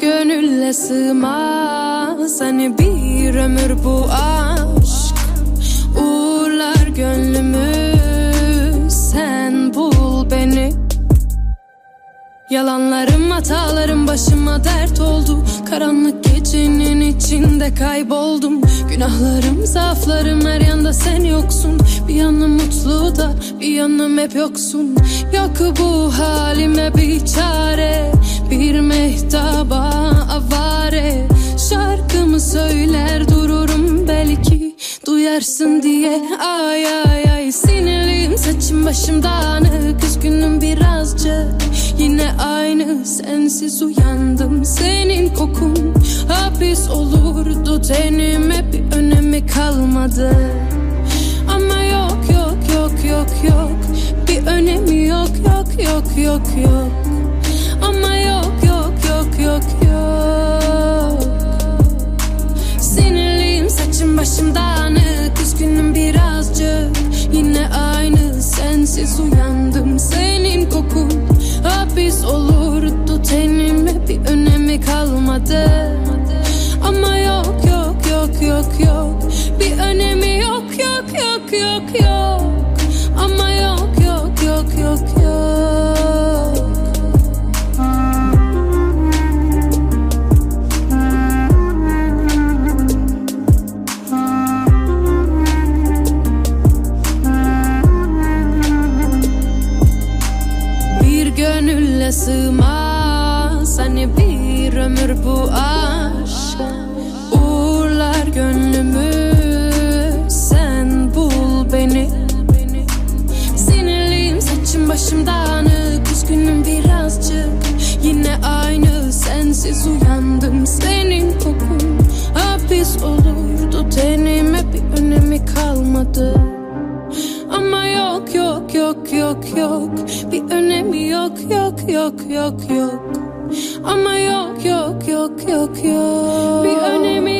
gönülle sığmaz. Hani bir ömür bu aşk. Uğurlar gönlümü Sen bul beni. Yalanlarım hatalarım başıma dert oldu. Karanlık gecenin içinde kayboldum. Günahlarım zaaflarım her yanda sen yoksun. Bir yanım mutlu da bir yanım hep yoksun. Yok bu halime bir çare Duyarsın diye. Ay ay ay. Sinirliyim saçım başım dağınık. Üzgünüm birazcık. Yine aynı sensiz uyandım. Senin kokun hapis olurdu. Tenime bir önemi kalmadı. Ama yok yok yok yok yok. Bir önemi yok yok yok yok yok. Ama yok yok yok yok yok. Sinirliyim saçım başım dağınık Senin kokun. Hapis olurdu Tenime bir önemi kalmadı. Ama yok yok yok yok yok. Bir önemi yok yok yok yok. yok gönülle sığmaz Hani bir ömür bu aşk Uğurlar gönlümü. Sen bul beni. Sinirliyim saçım başım yok yok yok. Ama yok yok yok yok yok. Bir önemi